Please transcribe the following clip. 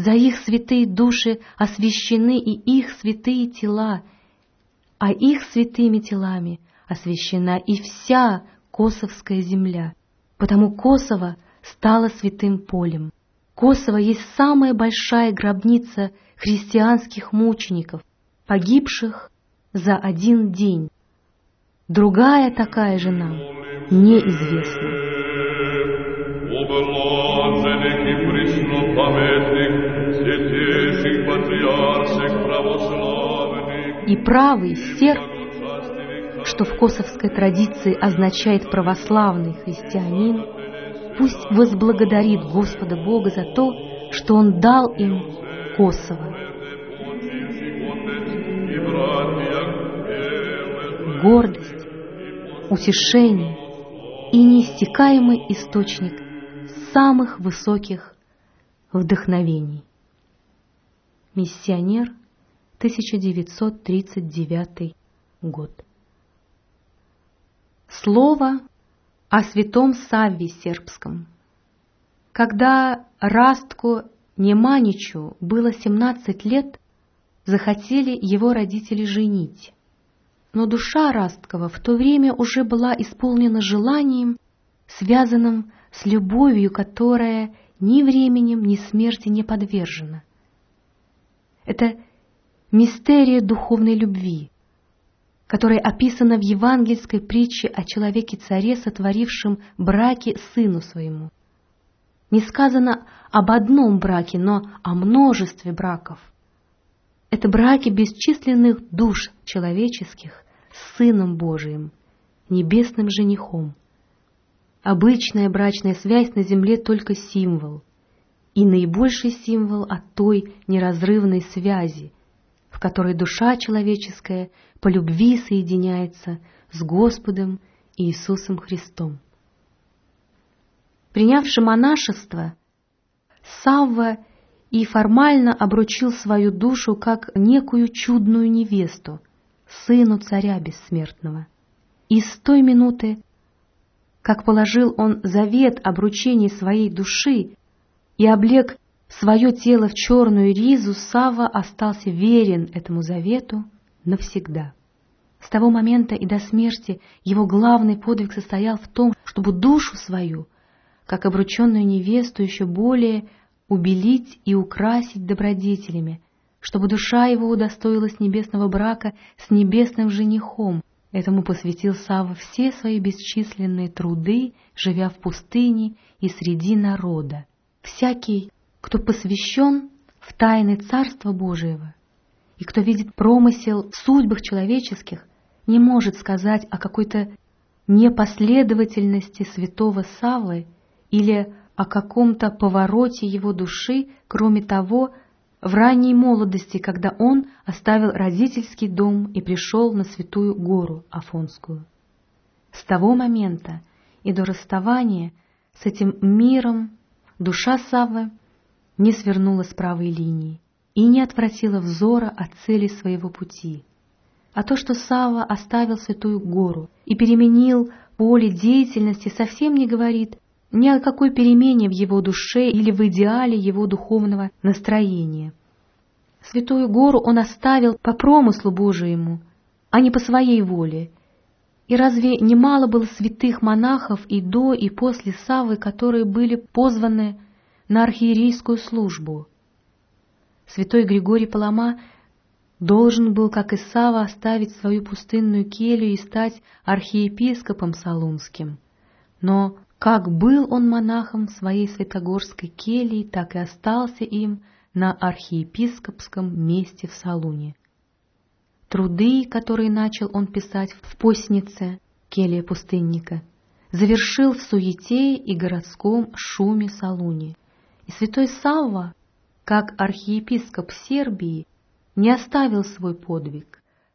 за их святые души освящены и их святые тела, а их святыми телами освящена и вся Косовская земля, потому Косово стало святым полем. Косово есть самая большая гробница христианских мучеников, погибших за один день. Другая такая же нам неизвестна. И правый серп, что в косовской традиции означает православный христианин, пусть возблагодарит Господа Бога за то, что Он дал им Косово. Гордость, утешение и неистекаемый источник самых высоких вдохновений. Миссионер, 1939 год. Слово о святом Савве Сербском. Когда Растку Неманичу было 17 лет, захотели его родители женить. Но душа Расткова в то время уже была исполнена желанием, связанным с любовью, которая ни временем, ни смерти не подвержена. Это мистерия духовной любви, которая описана в евангельской притче о человеке-царе, сотворившем браки сыну своему. Не сказано об одном браке, но о множестве браков. Это браки бесчисленных душ человеческих с Сыном Божиим, небесным женихом. Обычная брачная связь на земле только символ, и наибольший символ от той неразрывной связи, в которой душа человеческая по любви соединяется с Господом Иисусом Христом. Принявши монашество, Савва и формально обручил свою душу как некую чудную невесту, сыну царя бессмертного. И с той минуты, как положил он завет обручения своей души и облег свое тело в черную ризу, Сава остался верен этому завету навсегда. С того момента и до смерти его главный подвиг состоял в том, чтобы душу свою, как обрученную невесту, еще более убелить и украсить добродетелями, чтобы душа его удостоилась небесного брака с небесным женихом. Этому посвятил Сава все свои бесчисленные труды, живя в пустыне и среди народа. Всякий, кто посвящен в тайны Царства Божьего, и кто видит промысел в судьбах человеческих, не может сказать о какой-то непоследовательности святого Савы или о каком-то повороте его души, кроме того, в ранней молодости, когда он оставил родительский дом и пришел на святую гору Афонскую. С того момента и до расставания с этим миром душа Саввы не свернула с правой линии и не отвратила взора от цели своего пути. А то, что Сава оставил Святую Гору и переменил поле деятельности, совсем не говорит ни о какой перемене в его душе или в идеале его духовного настроения. Святую Гору он оставил по промыслу Божьему, а не по своей воле. И разве немало было святых монахов и до, и после Савы, которые были позваны на архиерейскую службу. Святой Григорий Палама должен был, как и Сава, оставить свою пустынную келью и стать архиепископом Солунским. Но как был он монахом в своей святогорской келье, так и остался им на архиепископском месте в Солуне. Труды, которые начал он писать в постнице, келья пустынника, завершил в суете и городском шуме Солуне. И святой Савва, как архиепископ Сербии, не оставил свой подвиг.